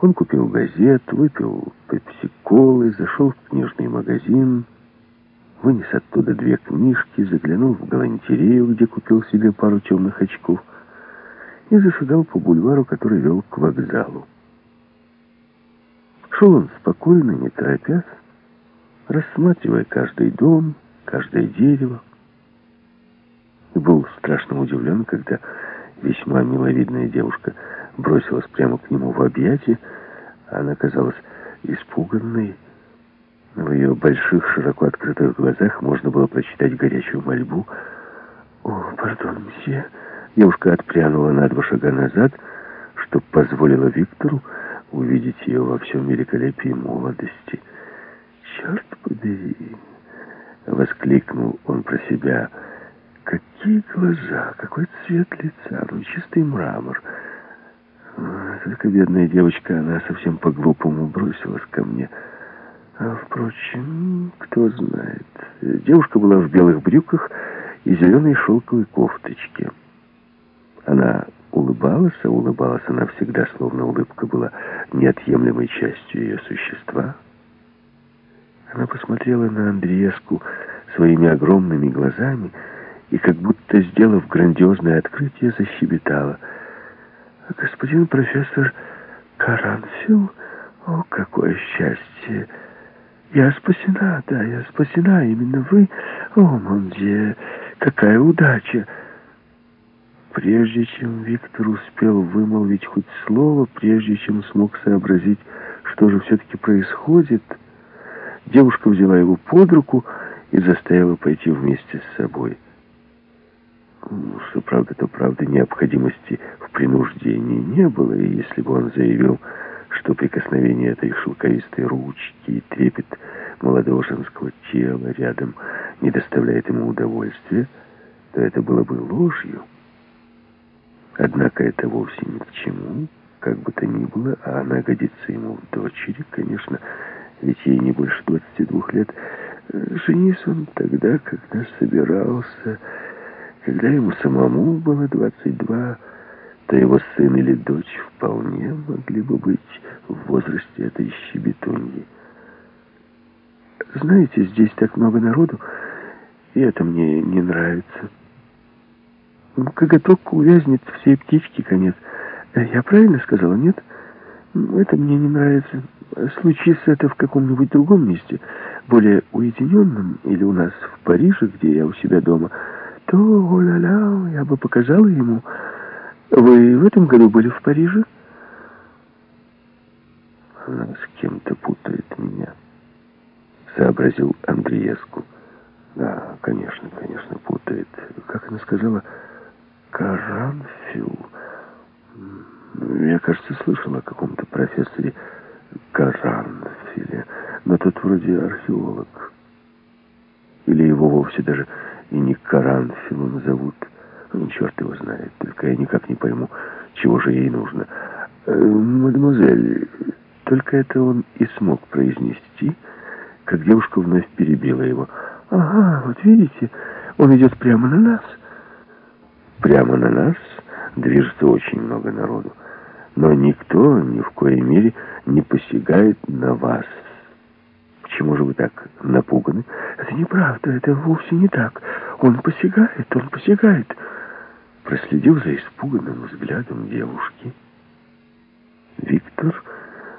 Он купил газет, выпил пепси-колы, зашел в книжный магазин, вынес оттуда две книжки, заглянул в галантерею, где купил себе пару темных очков, и зашагал по бульвару, который вел к вокзалу. Шел он спокойно, не торопясь, рассматривая каждый дом, каждое дерево. И был страшно удивлен, когда весьма миловидная девушка бросилась прямо к нему в объятия. Она казалась испуганной. В ее больших, широко открытых глазах можно было прочитать горячую мольбу. «О, пардон, мсье!» Девушка отпрянула на два шага назад, что позволило Виктору увидеть ее во всем великолепии молодости. «Черт побери!» — воскликнул он про себя. «Какие глаза! Какой цвет лица! Ну, чистый мрамор!» Только бедная девочка, она совсем по-глупому бросилась ко мне. А, впрочем, кто знает. Девушка была в белых брюках и зеленой шелковой кофточке. Она улыбалась, а улыбалась она всегда, словно улыбка была неотъемлемой частью ее существа. Она посмотрела на Андреевску своими огромными глазами и, как будто сделав грандиозное открытие, защебетала. «Господин профессор Каранфил, о, какое счастье! Я спасена, да, я спасена, именно вы, о, Монде, какая удача!» Прежде чем Виктор успел вымолвить хоть слово, прежде чем смог сообразить, что же все-таки происходит, девушка взяла его под руку и заставила пойти вместе с собой. Что правда, то правда, необходимости в принуждении не было, и если бы он заявил, что прикосновение этой шелковистой ручки и трепет молодого женского тела рядом не доставляет ему удовольствия, то это было бы ложью. Однако это вовсе ни к чему, как бы то ни было, а она годится ему в дочери, конечно, ведь ей не больше 22 лет. Женись он тогда, когда собирался, когда ему самому было 22, то его сын или дочь вполне могли бы быть в возрасте этой щебетуньи. Знаете, здесь так много народу, и это мне не нравится. Коготок увязнет всей птички конец. Я правильно сказала, нет? Это мне не нравится. Случится это в каком-нибудь другом месте, более уединенном, или у нас в Париже, где я у себя дома, то, о-ля-ля, я бы показала ему. Вы в этом году были в Париже? Она с кем-то путает меня, сообразил Андреевску. Да, конечно, конечно, путает. Как она сказала... Каранфил. Я, кажется, слышал о каком-то профессоре Каранфиле, но тот вроде археолог. Или его вовсе даже и не Каранфилом зовут. Ну, черт его знает, только я никак не пойму, чего же ей нужно. Э, мадемуазель, только это он и смог произнести, как девушка вновь перебила его. Ага, вот видите, он идет прямо на нас. Прямо на нас движется очень много народу. Но никто ни в коей мере не посягает на вас. Почему же вы так напуганы? Это неправда, это вовсе не так. Он посягает, он посягает. Проследив за испуганным взглядом девушки, Виктор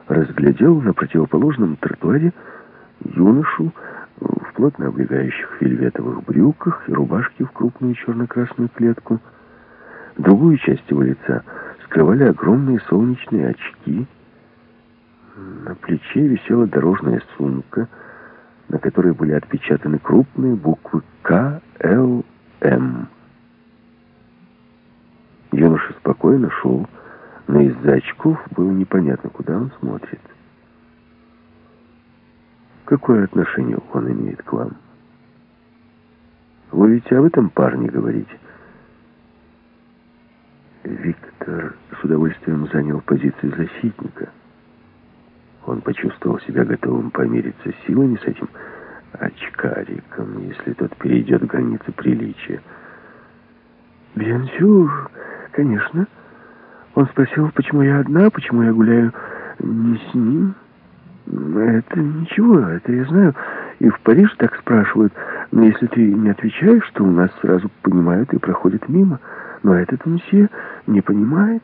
разглядел на противоположном тротуаре юношу в плотно облегающих вельветовых брюках и рубашке в крупную черно-красную клетку. Другую часть его лица скрывали огромные солнечные очки. На плече висела дорожная сумка, на которой были отпечатаны крупные буквы К, Л, М. Юноша спокойно шел, но из-за очков было непонятно, куда он смотрит. Какое отношение он имеет к вам? Вы ведь об этом парне говорите. Виктор с удовольствием занял позицию защитника. Он почувствовал себя готовым помириться силами с этим очкариком, если тот перейдет границы приличия. Бьянсюр, конечно. Он спросил, почему я одна, почему я гуляю Не с ним. Это ничего, это я знаю. И в Париже так спрашивают. Но если ты не отвечаешь, то у нас сразу понимают и проходят мимо. Но этот мсье не понимает.